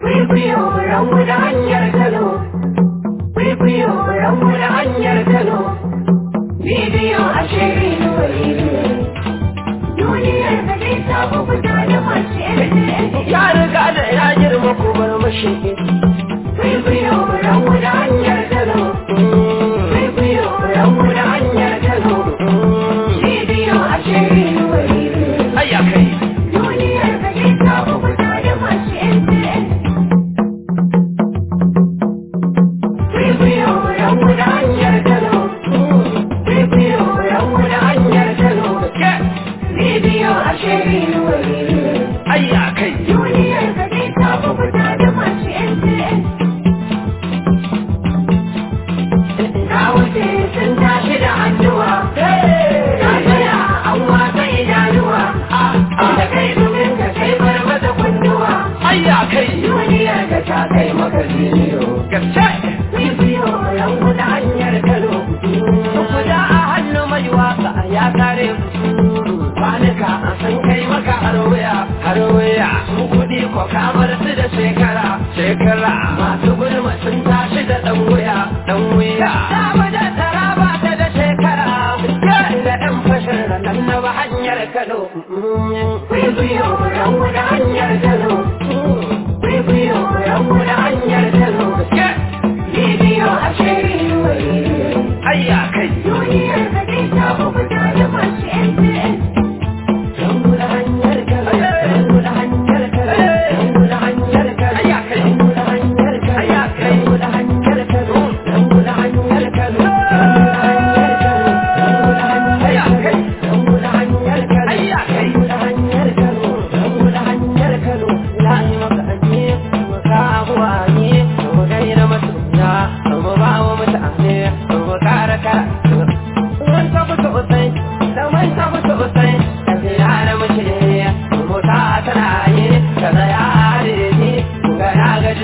Kwikwiyo ranmu da hanyar gaske Bidiyo ranmu da hanyar Kano. guda a hannu mai waƙa ya kare Kwanuka a san kai maka har wuya. har waya Su kuɗi ko kamar su da gulma sun da ɗan wuya. dan wuya da tara ba da shekara. Da ɗan fashin Kano. Da hanyar Kano.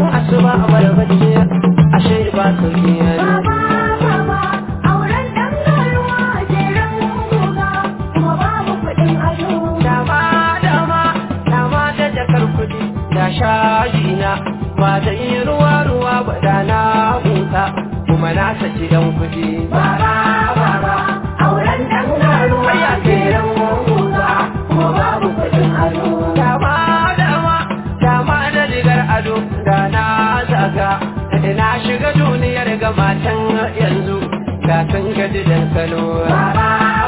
tun asuba a bar bacci ashe ba su biya Baba, baba, auren ɗan garuwa jeren guga, kuma babu kuɗin ado. dama dama dama da jakar kuɗi da shayi na ba da yi ruwa ruwa ba da na huta kuma na saki kuɗi Baba, baba, sun gaji dan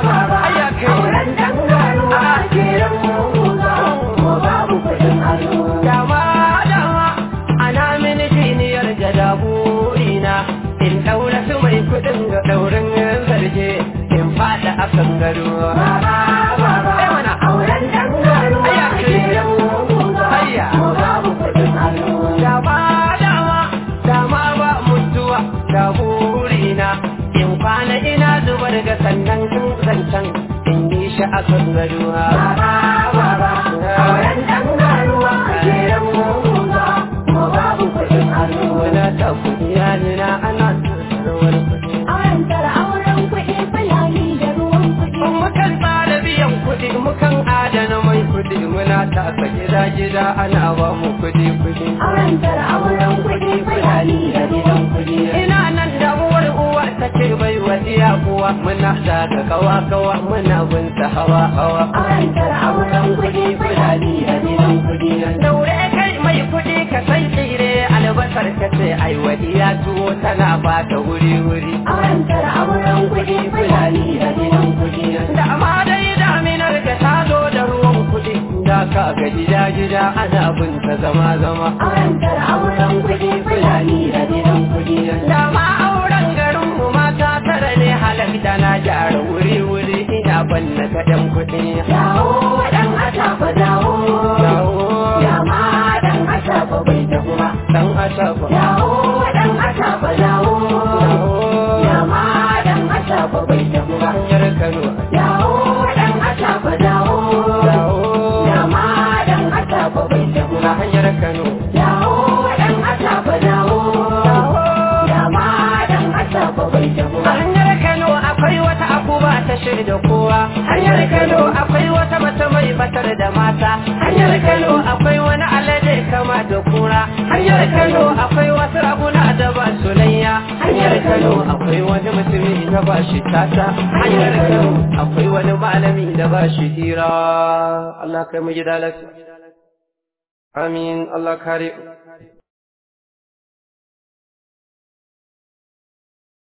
baba, Ayya kai. auren ɗan garuwa jeren guga, kuma babu kuɗin ado. dama dama ana mini jiniyar gada burina in daura su mai kuɗin ga daurin zarge in fada akan gado zancen in yi shi Baba, baba, auren ɗan garuwa jeren babu kuɗin ta nuna ana tsarwar kuɗi Auren tara auren kuɗi fulani da ruwan kuɗi. mukan tsara biyan kuɗi mukan adana mai kuɗi. Muna taka gida gida ana ba mu kuɗi kuɗi Auren tara kuwa muna daga kawa kawa muna binta hawa hawa Auren tara auren kuɗi fulani da ruwan kuɗi. daure kai mai kuɗi ka san tsire albasar ka ce ai wa iya tuwo tana ba ta wuri wuri Auren tara auren kuɗi fulani da ruwan kuɗi. da amma dai daminar da ta zo da ruwan kuɗi da ka ga gida gida ana binta zama zama Auren tara auren kuɗi fulani da ruwan kuɗi. da ma malami tana gyara wuri-wuri ina banna kaɗan kuɗi. Akwai wani alade kama da kura. Hanyar Kano akwai wasu raguna da ba su. Hanyar Kano akwai wani mutumi da ba shi tata. Hanyar Kano akwai wani malami da ba shi hira. Allah kai mu gida lafiya. Amin Allah kare.